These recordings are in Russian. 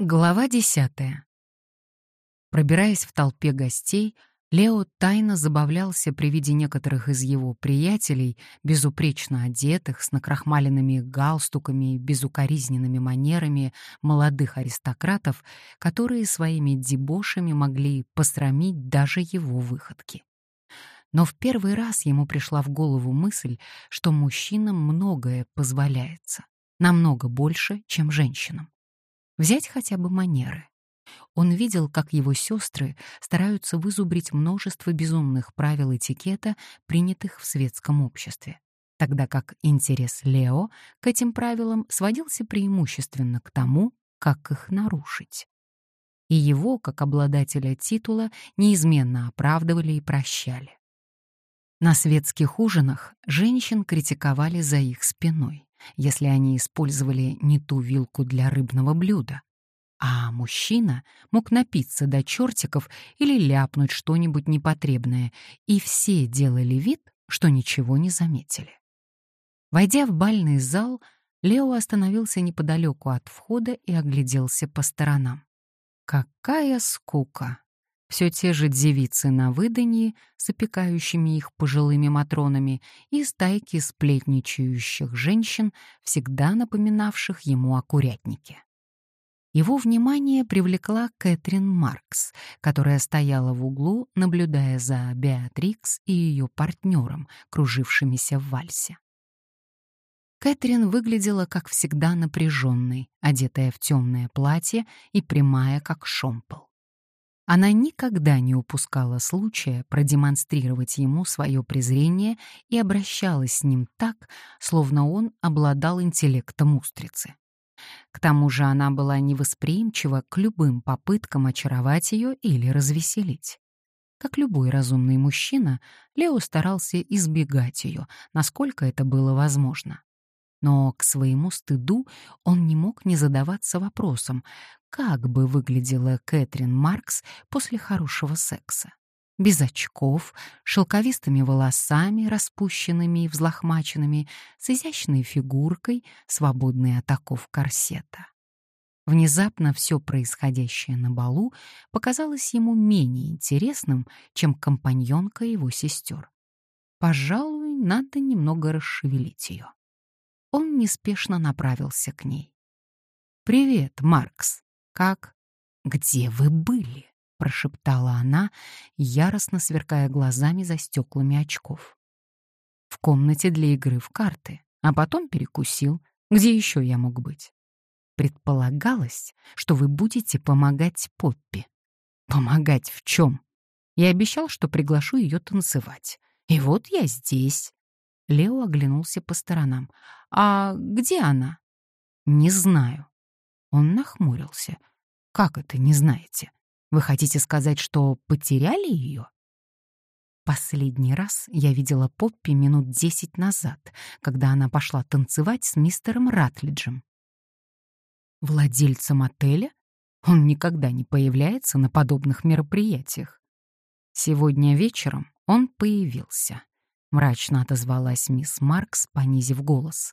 Глава десятая. Пробираясь в толпе гостей, Лео тайно забавлялся при виде некоторых из его приятелей, безупречно одетых, с накрахмаленными галстуками и безукоризненными манерами молодых аристократов, которые своими дебошами могли посрамить даже его выходки. Но в первый раз ему пришла в голову мысль, что мужчинам многое позволяется, намного больше, чем женщинам. Взять хотя бы манеры. Он видел, как его сестры стараются вызубрить множество безумных правил этикета, принятых в светском обществе, тогда как интерес Лео к этим правилам сводился преимущественно к тому, как их нарушить. И его, как обладателя титула, неизменно оправдывали и прощали. На светских ужинах женщин критиковали за их спиной если они использовали не ту вилку для рыбного блюда. А мужчина мог напиться до чертиков или ляпнуть что-нибудь непотребное, и все делали вид, что ничего не заметили. Войдя в бальный зал, Лео остановился неподалеку от входа и огляделся по сторонам. Какая скука! Все те же девицы на выданье с опекающими их пожилыми матронами и стайки сплетничающих женщин, всегда напоминавших ему о курятнике. Его внимание привлекла Кэтрин Маркс, которая стояла в углу, наблюдая за Беатрикс и ее партнером, кружившимися в вальсе. Кэтрин выглядела, как всегда, напряженной, одетая в темное платье и прямая, как шомпол. Она никогда не упускала случая продемонстрировать ему свое презрение и обращалась с ним так, словно он обладал интеллектом устрицы. К тому же она была невосприимчива к любым попыткам очаровать ее или развеселить. Как любой разумный мужчина, Лео старался избегать ее, насколько это было возможно. Но к своему стыду он не мог не задаваться вопросом, как бы выглядела Кэтрин Маркс после хорошего секса. Без очков, шелковистыми волосами, распущенными и взлохмаченными, с изящной фигуркой, свободной от оков корсета. Внезапно все происходящее на балу показалось ему менее интересным, чем компаньонка его сестер. Пожалуй, надо немного расшевелить ее он неспешно направился к ней. «Привет, Маркс. Как? Где вы были?» — прошептала она, яростно сверкая глазами за стеклами очков. «В комнате для игры в карты, а потом перекусил. Где еще я мог быть?» «Предполагалось, что вы будете помогать Поппи». «Помогать в чем?» Я обещал, что приглашу ее танцевать. И вот я здесь. Лео оглянулся по сторонам. «А где она?» «Не знаю». Он нахмурился. «Как это не знаете? Вы хотите сказать, что потеряли ее?» Последний раз я видела Поппи минут десять назад, когда она пошла танцевать с мистером Ратлиджем. Владельцем отеля? Он никогда не появляется на подобных мероприятиях. Сегодня вечером он появился мрачно отозвалась мисс Маркс, понизив голос.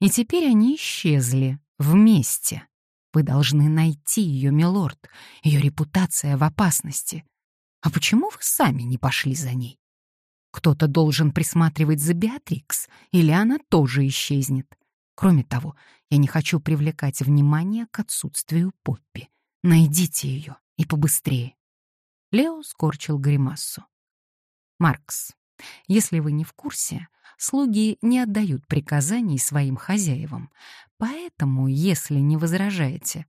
И теперь они исчезли вместе. Вы должны найти ее, милорд. Ее репутация в опасности. А почему вы сами не пошли за ней? Кто-то должен присматривать за Беатрикс, или она тоже исчезнет. Кроме того, я не хочу привлекать внимание к отсутствию Поппи. Найдите ее и побыстрее. Лео скорчил гримассу. Маркс, если вы не в курсе, слуги не отдают приказаний своим хозяевам. Поэтому, если не возражаете,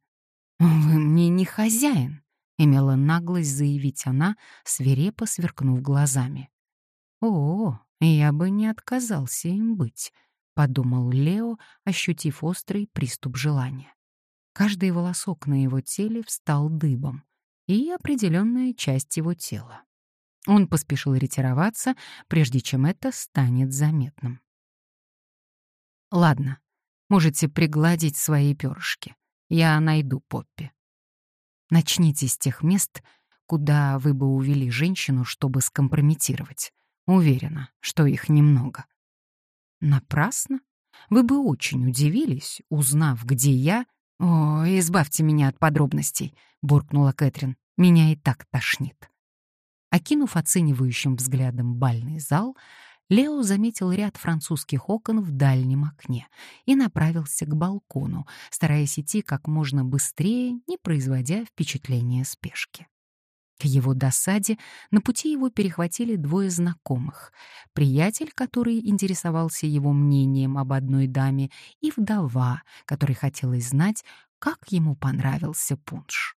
«Вы мне не хозяин», — имела наглость заявить она, свирепо сверкнув глазами. «О, я бы не отказался им быть», — подумал Лео, ощутив острый приступ желания. Каждый волосок на его теле встал дыбом, и определенная часть его тела. Он поспешил ретироваться, прежде чем это станет заметным. «Ладно, можете пригладить свои перышки. Я найду Поппи. Начните с тех мест, куда вы бы увели женщину, чтобы скомпрометировать. Уверена, что их немного. Напрасно? Вы бы очень удивились, узнав, где я, «О, избавьте меня от подробностей», — буркнула Кэтрин. «Меня и так тошнит». Окинув оценивающим взглядом бальный зал, Лео заметил ряд французских окон в дальнем окне и направился к балкону, стараясь идти как можно быстрее, не производя впечатления спешки. К его досаде на пути его перехватили двое знакомых. Приятель, который интересовался его мнением об одной даме, и вдова, которой хотелось знать, как ему понравился пунш.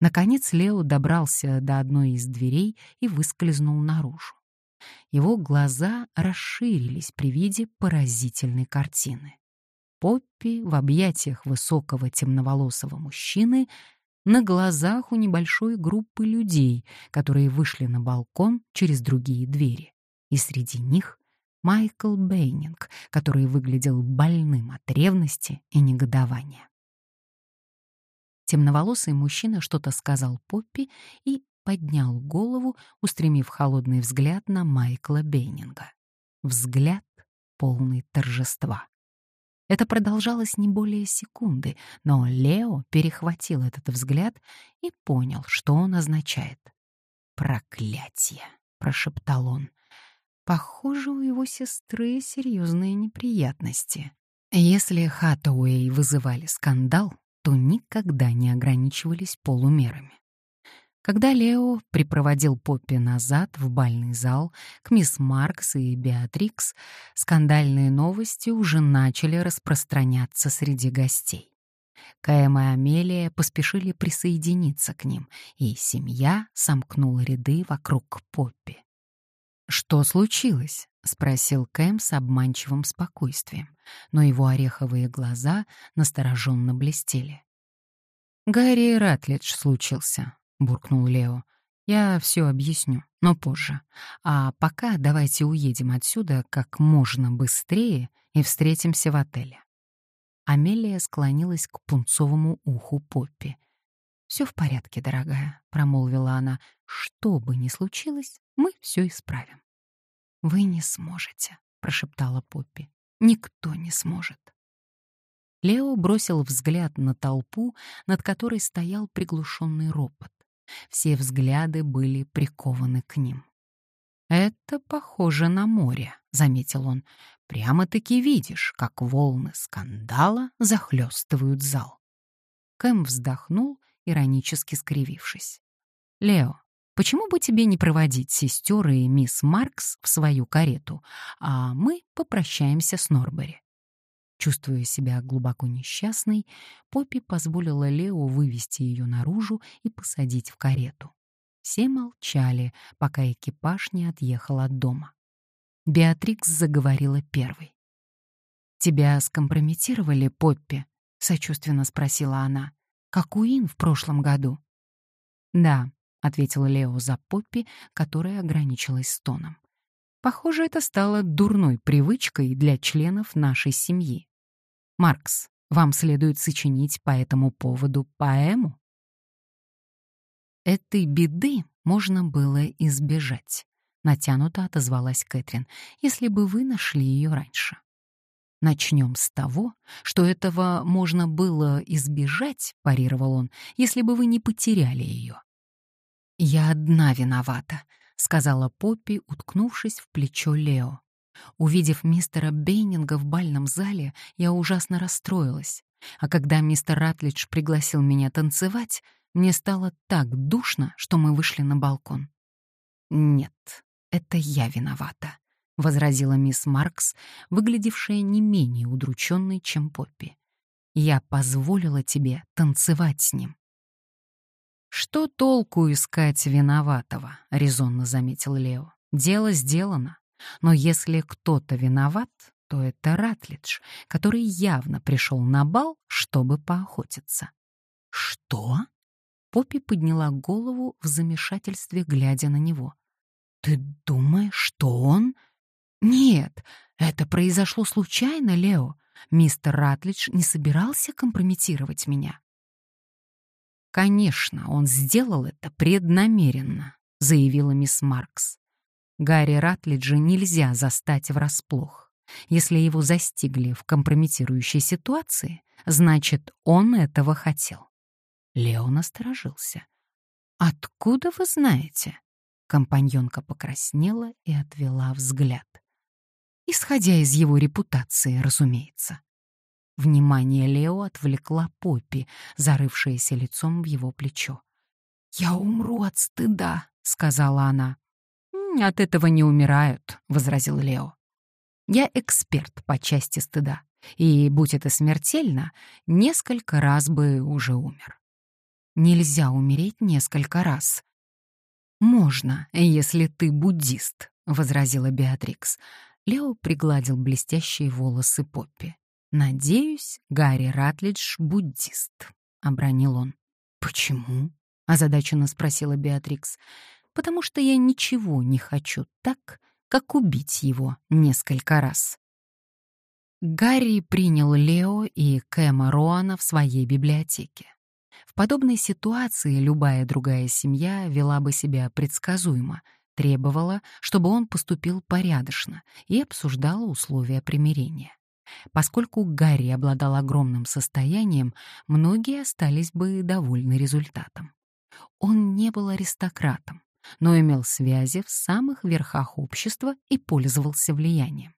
Наконец Лео добрался до одной из дверей и выскользнул наружу. Его глаза расширились при виде поразительной картины. Поппи в объятиях высокого темноволосого мужчины на глазах у небольшой группы людей, которые вышли на балкон через другие двери. И среди них Майкл Бейнинг, который выглядел больным от ревности и негодования. Темноволосый мужчина что-то сказал Поппи и поднял голову, устремив холодный взгляд на Майкла Бейнинга. Взгляд полный торжества. Это продолжалось не более секунды, но Лео перехватил этот взгляд и понял, что он означает. «Проклятие!» — прошептал он. «Похоже, у его сестры серьезные неприятности. Если Хаттауэй вызывали скандал, то никогда не ограничивались полумерами. Когда Лео припроводил Поппи назад в бальный зал к мисс Маркс и Беатрикс, скандальные новости уже начали распространяться среди гостей. Кэм и Амелия поспешили присоединиться к ним, и семья сомкнула ряды вокруг Поппи. «Что случилось?» — спросил Кэм с обманчивым спокойствием, но его ореховые глаза настороженно блестели. «Гарри Ратлидж случился», — буркнул Лео. «Я все объясню, но позже. А пока давайте уедем отсюда как можно быстрее и встретимся в отеле». Амелия склонилась к пунцовому уху Поппи. «Все в порядке, дорогая», — промолвила она. «Что бы ни случилось, мы все исправим». «Вы не сможете», — прошептала Поппи. «Никто не сможет». Лео бросил взгляд на толпу, над которой стоял приглушенный ропот. Все взгляды были прикованы к ним. «Это похоже на море», — заметил он. «Прямо-таки видишь, как волны скандала захлестывают зал». Кэм вздохнул, иронически скривившись. «Лео, Почему бы тебе не проводить сестер и мисс Маркс в свою карету, а мы попрощаемся с Норбери?» Чувствуя себя глубоко несчастной, Поппи позволила Лео вывести ее наружу и посадить в карету. Все молчали, пока экипаж не отъехал от дома. Беатрикс заговорила первой. «Тебя скомпрометировали, Поппи?» — сочувственно спросила она. «Как Уин в прошлом году?» «Да, — ответил Лео за Поппи, которая ограничилась стоном. «Похоже, это стало дурной привычкой для членов нашей семьи. Маркс, вам следует сочинить по этому поводу поэму?» «Этой беды можно было избежать», — натянуто отозвалась Кэтрин, «если бы вы нашли ее раньше». «Начнем с того, что этого можно было избежать», — парировал он, «если бы вы не потеряли ее. «Я одна виновата», — сказала Поппи, уткнувшись в плечо Лео. Увидев мистера Бейнинга в бальном зале, я ужасно расстроилась. А когда мистер Ратлидж пригласил меня танцевать, мне стало так душно, что мы вышли на балкон. «Нет, это я виновата», — возразила мисс Маркс, выглядевшая не менее удрученной, чем Поппи. «Я позволила тебе танцевать с ним. «Что толку искать виноватого?» — резонно заметил Лео. «Дело сделано. Но если кто-то виноват, то это Ратлидж, который явно пришел на бал, чтобы поохотиться». «Что?» Поппи подняла голову в замешательстве, глядя на него. «Ты думаешь, что он...» «Нет, это произошло случайно, Лео. Мистер Ратлидж не собирался компрометировать меня». «Конечно, он сделал это преднамеренно», — заявила мисс Маркс. Гарри Ратлиджа нельзя застать врасплох. Если его застигли в компрометирующей ситуации, значит, он этого хотел. Лео насторожился. «Откуда вы знаете?» Компаньонка покраснела и отвела взгляд. Исходя из его репутации, разумеется. Внимание Лео отвлекла Поппи, зарывшаяся лицом в его плечо. «Я умру от стыда», — сказала она. «От этого не умирают», — возразил Лео. «Я эксперт по части стыда, и, будь это смертельно, несколько раз бы уже умер». «Нельзя умереть несколько раз». «Можно, если ты буддист», — возразила Беатрикс. Лео пригладил блестящие волосы Поппи. «Надеюсь, Гарри Ратлидж — буддист», — обронил он. «Почему?» — озадаченно спросила Беатрикс потому что я ничего не хочу так, как убить его несколько раз. Гарри принял Лео и Кэма Роана в своей библиотеке. В подобной ситуации любая другая семья вела бы себя предсказуемо, требовала, чтобы он поступил порядочно и обсуждала условия примирения. Поскольку Гарри обладал огромным состоянием, многие остались бы довольны результатом. Он не был аристократом, но имел связи в самых верхах общества и пользовался влиянием.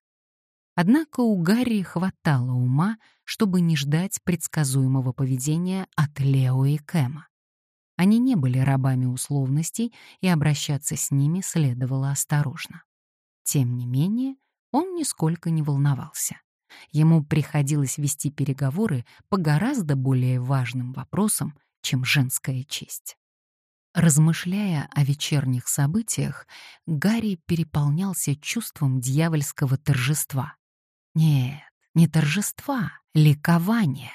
Однако у Гарри хватало ума, чтобы не ждать предсказуемого поведения от Лео и Кэма. Они не были рабами условностей, и обращаться с ними следовало осторожно. Тем не менее, он нисколько не волновался. Ему приходилось вести переговоры по гораздо более важным вопросам, чем женская честь. Размышляя о вечерних событиях, Гарри переполнялся чувством дьявольского торжества. Нет, не торжества, ликования.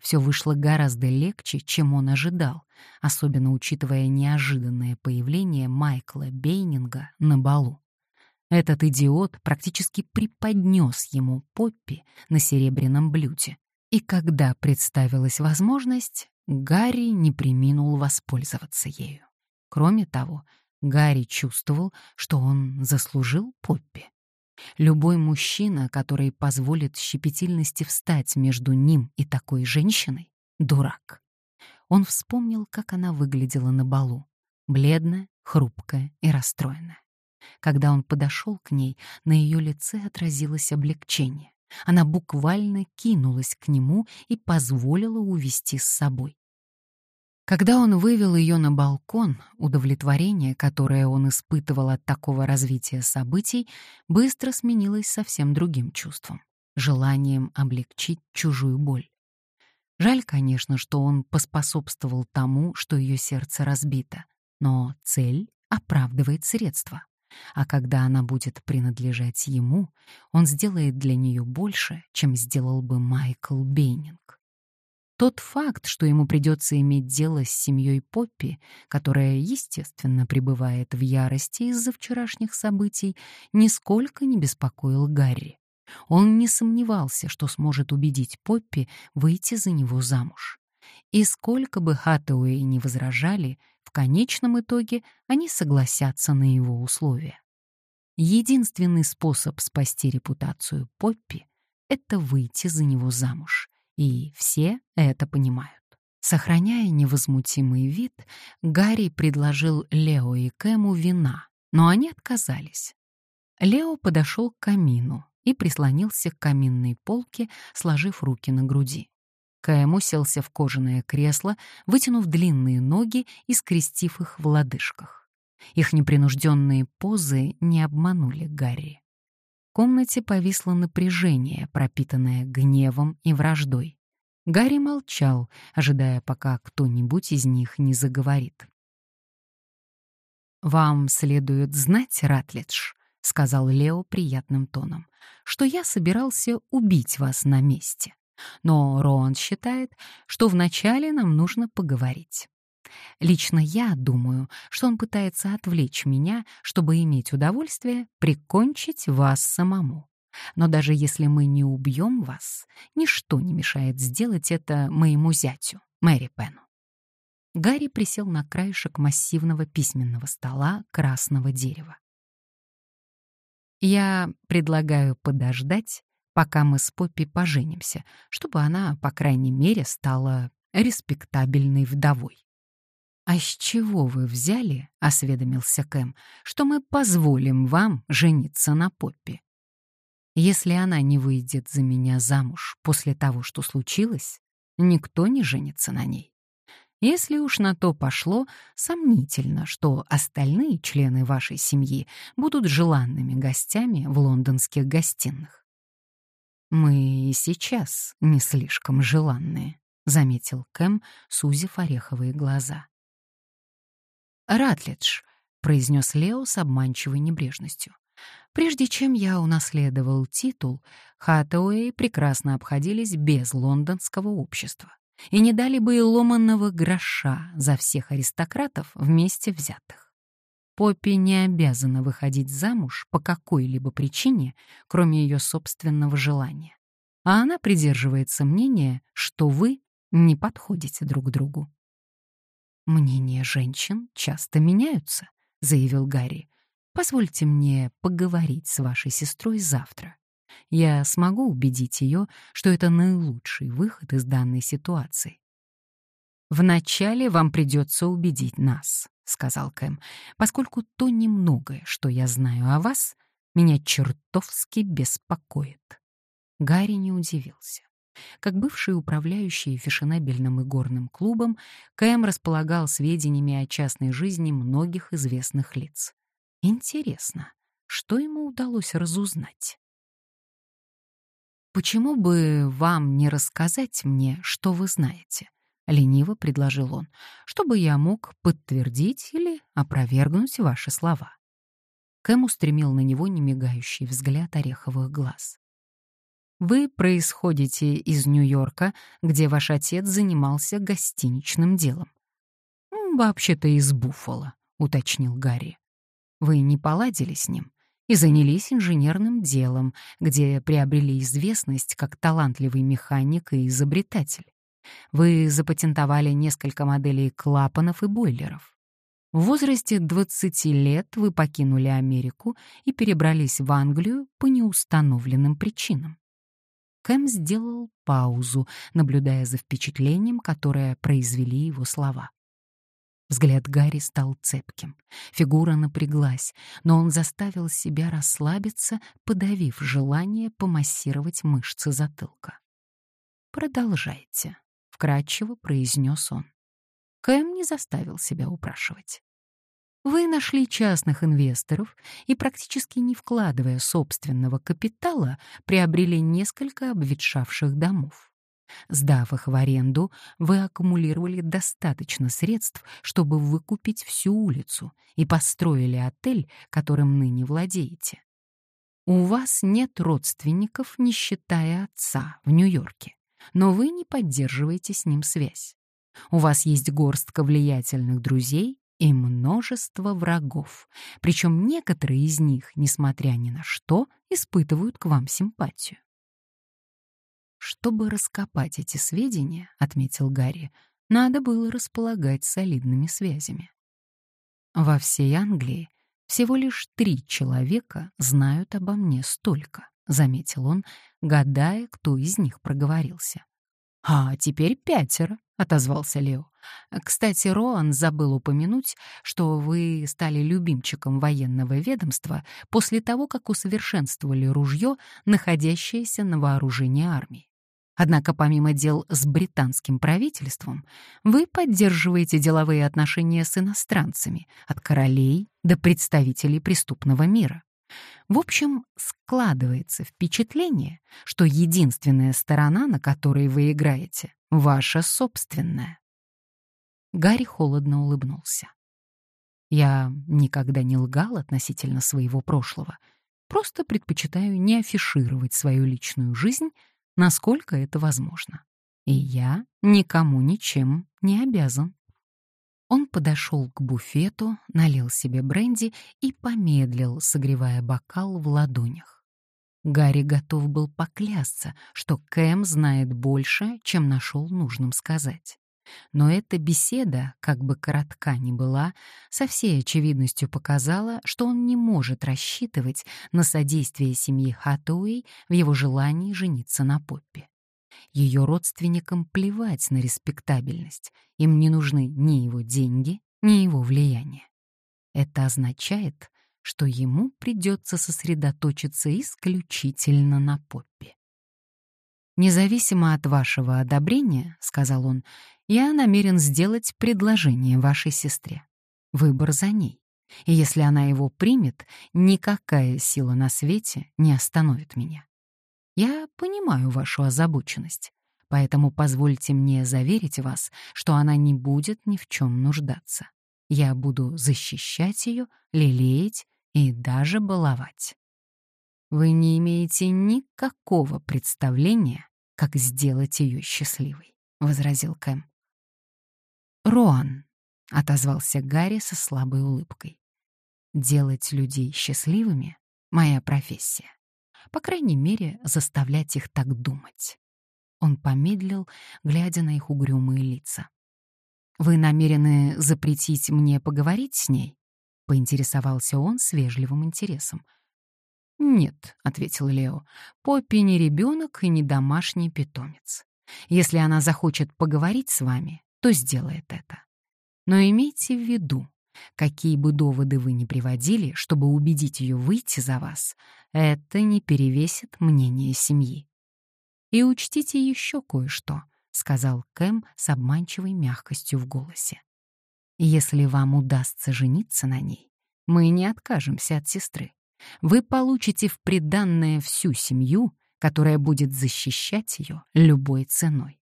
Все вышло гораздо легче, чем он ожидал, особенно учитывая неожиданное появление Майкла Бейнинга на балу. Этот идиот практически преподнес ему Поппи на серебряном блюде. И когда представилась возможность, Гарри не приминул воспользоваться ею. Кроме того, Гарри чувствовал, что он заслужил Поппи. Любой мужчина, который позволит щепетильности встать между ним и такой женщиной, — дурак. Он вспомнил, как она выглядела на балу. Бледная, хрупкая и расстроенная. Когда он подошел к ней, на ее лице отразилось облегчение. Она буквально кинулась к нему и позволила увести с собой. Когда он вывел ее на балкон, удовлетворение, которое он испытывал от такого развития событий, быстро сменилось совсем другим чувством — желанием облегчить чужую боль. Жаль, конечно, что он поспособствовал тому, что ее сердце разбито, но цель оправдывает средства а когда она будет принадлежать ему, он сделает для нее больше, чем сделал бы Майкл Бейнинг. Тот факт, что ему придется иметь дело с семьей Поппи, которая, естественно, пребывает в ярости из-за вчерашних событий, нисколько не беспокоил Гарри. Он не сомневался, что сможет убедить Поппи выйти за него замуж. И сколько бы Хаттауэй не возражали, в конечном итоге они согласятся на его условия. Единственный способ спасти репутацию Поппи — это выйти за него замуж, и все это понимают. Сохраняя невозмутимый вид, Гарри предложил Лео и Кэму вина, но они отказались. Лео подошел к камину и прислонился к каминной полке, сложив руки на груди. Кэм уселся в кожаное кресло, вытянув длинные ноги и скрестив их в лодыжках. Их непринужденные позы не обманули Гарри. Комнате повисло напряжение, пропитанное гневом и враждой. Гарри молчал, ожидая, пока кто-нибудь из них не заговорит. «Вам следует знать, Ратлидж», — сказал Лео приятным тоном, «что я собирался убить вас на месте. Но Роан считает, что вначале нам нужно поговорить. Лично я думаю, что он пытается отвлечь меня, чтобы иметь удовольствие прикончить вас самому. Но даже если мы не убьем вас, ничто не мешает сделать это моему зятю, Мэри Пену. Гарри присел на краешек массивного письменного стола красного дерева. Я предлагаю подождать, пока мы с Поппи поженимся, чтобы она, по крайней мере, стала респектабельной вдовой. «А с чего вы взяли, — осведомился Кэм, — что мы позволим вам жениться на Поппи? Если она не выйдет за меня замуж после того, что случилось, никто не женится на ней. Если уж на то пошло, сомнительно, что остальные члены вашей семьи будут желанными гостями в лондонских гостиных. «Мы и сейчас не слишком желанные», — заметил Кэм, сузив ореховые глаза. «Ратлидж», — произнес Лео с обманчивой небрежностью. «Прежде чем я унаследовал титул, Хаттауэй прекрасно обходились без лондонского общества и не дали бы и ломанного гроша за всех аристократов вместе взятых. Поппи не обязана выходить замуж по какой-либо причине, кроме ее собственного желания. А она придерживается мнения, что вы не подходите друг другу. «Мнения женщин часто меняются», — заявил Гарри. «Позвольте мне поговорить с вашей сестрой завтра я смогу убедить ее, что это наилучший выход из данной ситуации. «Вначале вам придется убедить нас», — сказал Кэм, «поскольку то немногое, что я знаю о вас, меня чертовски беспокоит». Гарри не удивился. Как бывший управляющий фешенебельным игорным клубом, Кэм располагал сведениями о частной жизни многих известных лиц. Интересно, что ему удалось разузнать? «Почему бы вам не рассказать мне, что вы знаете?» — лениво предложил он, «чтобы я мог подтвердить или опровергнуть ваши слова». Кэм устремил на него немигающий взгляд ореховых глаз. «Вы происходите из Нью-Йорка, где ваш отец занимался гостиничным делом». «Вообще-то из Буффало», — уточнил Гарри. «Вы не поладили с ним?» и занялись инженерным делом, где приобрели известность как талантливый механик и изобретатель. Вы запатентовали несколько моделей клапанов и бойлеров. В возрасте 20 лет вы покинули Америку и перебрались в Англию по неустановленным причинам. Кэм сделал паузу, наблюдая за впечатлением, которое произвели его слова. Взгляд Гарри стал цепким. Фигура напряглась, но он заставил себя расслабиться, подавив желание помассировать мышцы затылка. «Продолжайте», — вкратчиво произнес он. Кэм не заставил себя упрашивать. Вы нашли частных инвесторов и, практически не вкладывая собственного капитала, приобрели несколько обветшавших домов. Сдав их в аренду, вы аккумулировали достаточно средств, чтобы выкупить всю улицу и построили отель, которым ныне владеете. У вас нет родственников, не считая отца, в Нью-Йорке, но вы не поддерживаете с ним связь. У вас есть горстка влиятельных друзей и множество врагов, причем некоторые из них, несмотря ни на что, испытывают к вам симпатию. Чтобы раскопать эти сведения, отметил Гарри, надо было располагать солидными связями. Во всей Англии всего лишь три человека знают обо мне столько, заметил он, гадая, кто из них проговорился. А теперь пятеро, отозвался Лео. Кстати, Роан забыл упомянуть, что вы стали любимчиком военного ведомства после того, как усовершенствовали ружье, находящееся на вооружении армии. Однако помимо дел с британским правительством, вы поддерживаете деловые отношения с иностранцами, от королей до представителей преступного мира. В общем, складывается впечатление, что единственная сторона, на которой вы играете, ваша собственная. Гарри холодно улыбнулся. Я никогда не лгал относительно своего прошлого, просто предпочитаю не афишировать свою личную жизнь насколько это возможно. И я никому ничем не обязан. Он подошел к буфету, налил себе бренди и помедлил, согревая бокал в ладонях. Гарри готов был поклясться, что Кэм знает больше, чем нашел нужным сказать. Но эта беседа, как бы коротка ни была, со всей очевидностью показала, что он не может рассчитывать на содействие семьи Хатуэй в его желании жениться на Поппи. Ее родственникам плевать на респектабельность, им не нужны ни его деньги, ни его влияние. Это означает, что ему придется сосредоточиться исключительно на Поппи. «Независимо от вашего одобрения, — сказал он, — я намерен сделать предложение вашей сестре. Выбор за ней. И если она его примет, никакая сила на свете не остановит меня. Я понимаю вашу озабоченность, поэтому позвольте мне заверить вас, что она не будет ни в чем нуждаться. Я буду защищать ее, лелеять и даже баловать. Вы не имеете никакого представления, как сделать ее счастливой, возразил Кэм. Роан, отозвался Гарри со слабой улыбкой. Делать людей счастливыми — моя профессия. По крайней мере, заставлять их так думать. Он помедлил, глядя на их угрюмые лица. «Вы намерены запретить мне поговорить с ней?» — поинтересовался он с вежливым интересом. «Нет», — ответил Лео, — «Поппи не ребенок и не домашний питомец. Если она захочет поговорить с вами, то сделает это. Но имейте в виду, какие бы доводы вы ни приводили, чтобы убедить ее выйти за вас, это не перевесит мнение семьи. И учтите еще кое-что, сказал Кэм с обманчивой мягкостью в голосе. Если вам удастся жениться на ней, мы не откажемся от сестры. Вы получите в приданное всю семью, которая будет защищать ее любой ценой.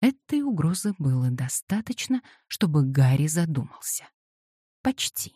Этой угрозы было достаточно, чтобы Гарри задумался. Почти.